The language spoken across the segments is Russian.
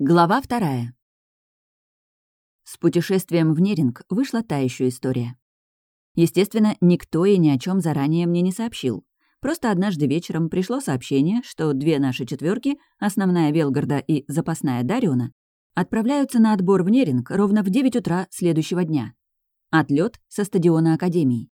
Глава вторая. С путешествием в Неринг вышла та еще история. Естественно, никто и ни о чем заранее мне не сообщил. Просто однажды вечером пришло сообщение, что две наши четверки, основная Велгарда и запасная Дариона, отправляются на отбор в Неринг ровно в 9 утра следующего дня. Отлет со стадиона Академии.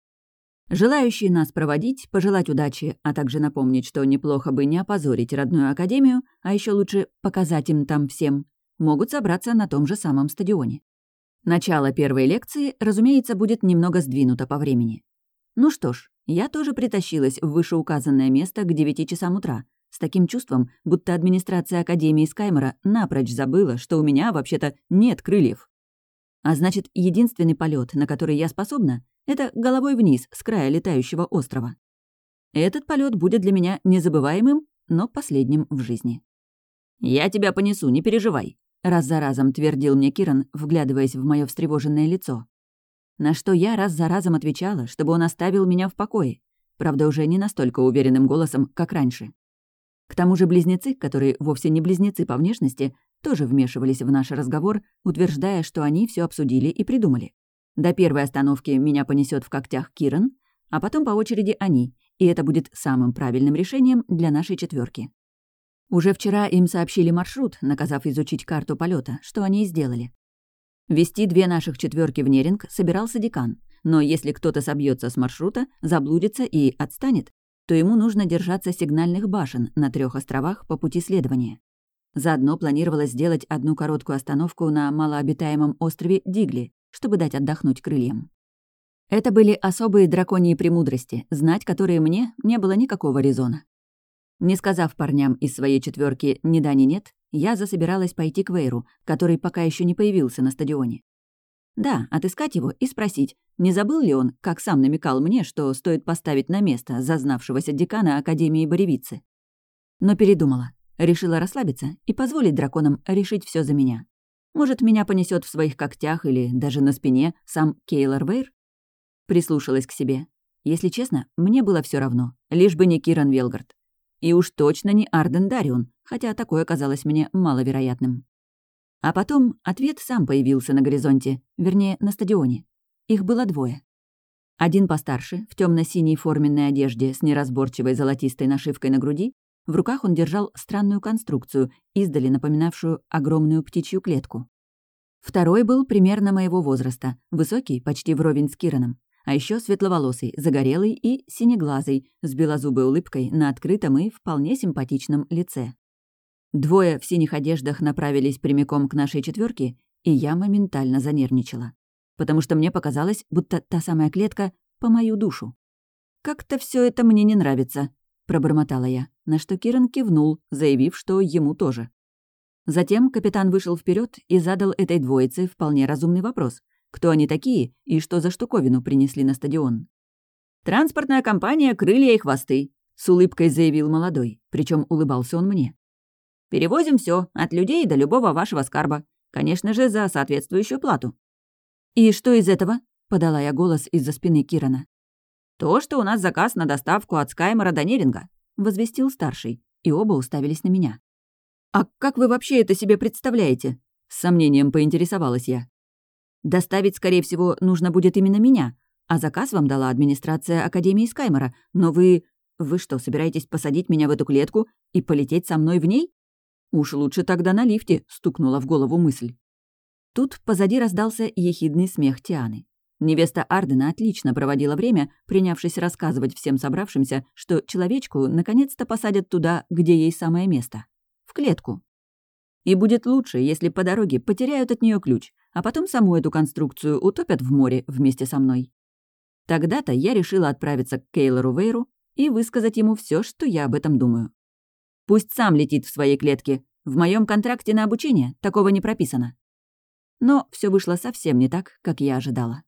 Желающие нас проводить, пожелать удачи, а также напомнить, что неплохо бы не опозорить родную академию, а еще лучше показать им там всем, могут собраться на том же самом стадионе. Начало первой лекции, разумеется, будет немного сдвинуто по времени. Ну что ж, я тоже притащилась в вышеуказанное место к 9 часам утра, с таким чувством, будто администрация Академии Скаймора напрочь забыла, что у меня вообще-то нет крыльев. А значит, единственный полет, на который я способна, это головой вниз с края летающего острова. Этот полет будет для меня незабываемым, но последним в жизни. «Я тебя понесу, не переживай», — раз за разом твердил мне Киран, вглядываясь в мое встревоженное лицо. На что я раз за разом отвечала, чтобы он оставил меня в покое, правда, уже не настолько уверенным голосом, как раньше. К тому же близнецы, которые вовсе не близнецы по внешности, тоже вмешивались в наш разговор, утверждая, что они все обсудили и придумали. До первой остановки меня понесет в когтях Киран, а потом по очереди они, и это будет самым правильным решением для нашей четверки. Уже вчера им сообщили маршрут, наказав изучить карту полета, что они и сделали. Вести две наших четверки в Неринг собирался декан, но если кто-то собьется с маршрута, заблудится и отстанет, то ему нужно держаться сигнальных башен на трех островах по пути следования. Заодно планировалось сделать одну короткую остановку на малообитаемом острове Дигли, чтобы дать отдохнуть крыльям. Это были особые драконьи премудрости, знать которые мне не было никакого резона. Не сказав парням из своей четверки «ни да, ни нет», я засобиралась пойти к Вейру, который пока еще не появился на стадионе. Да, отыскать его и спросить, не забыл ли он, как сам намекал мне, что стоит поставить на место зазнавшегося декана Академии Боревицы. Но передумала. Решила расслабиться и позволить драконам решить все за меня. Может, меня понесет в своих когтях или даже на спине сам Кейлор Вейр? Прислушалась к себе. Если честно, мне было все равно, лишь бы не Киран Велгард. И уж точно не Арден Дарион, хотя такое казалось мне маловероятным. А потом ответ сам появился на горизонте, вернее, на стадионе. Их было двое. Один постарше, в темно синей форменной одежде с неразборчивой золотистой нашивкой на груди, в руках он держал странную конструкцию, издали напоминавшую огромную птичью клетку. Второй был примерно моего возраста, высокий, почти вровень с Кираном, а еще светловолосый, загорелый и синеглазый, с белозубой улыбкой на открытом и вполне симпатичном лице. Двое в синих одеждах направились прямиком к нашей четверке, и я моментально занервничала. Потому что мне показалось, будто та самая клетка по мою душу. «Как-то все это мне не нравится», — пробормотала я, на что Киран кивнул, заявив, что ему тоже. Затем капитан вышел вперед и задал этой двоице вполне разумный вопрос. Кто они такие и что за штуковину принесли на стадион? «Транспортная компания «Крылья и хвосты», — с улыбкой заявил молодой, причем улыбался он мне. «Перевозим все от людей до любого вашего скарба. Конечно же, за соответствующую плату». «И что из этого?» — подала я голос из-за спины Кирана. «То, что у нас заказ на доставку от Скаймора до Неринга», — возвестил старший, и оба уставились на меня. «А как вы вообще это себе представляете?» — с сомнением поинтересовалась я. «Доставить, скорее всего, нужно будет именно меня, а заказ вам дала администрация Академии Скаймора, но вы... Вы что, собираетесь посадить меня в эту клетку и полететь со мной в ней? Уж лучше тогда на лифте», — стукнула в голову мысль. Тут позади раздался ехидный смех Тианы. Невеста Ардена отлично проводила время, принявшись рассказывать всем собравшимся, что человечку наконец-то посадят туда, где ей самое место. В клетку. И будет лучше, если по дороге потеряют от нее ключ, а потом саму эту конструкцию утопят в море вместе со мной. Тогда-то я решила отправиться к Кейлору Вейру и высказать ему все, что я об этом думаю. Пусть сам летит в своей клетке. В моем контракте на обучение такого не прописано. Но все вышло совсем не так, как я ожидала.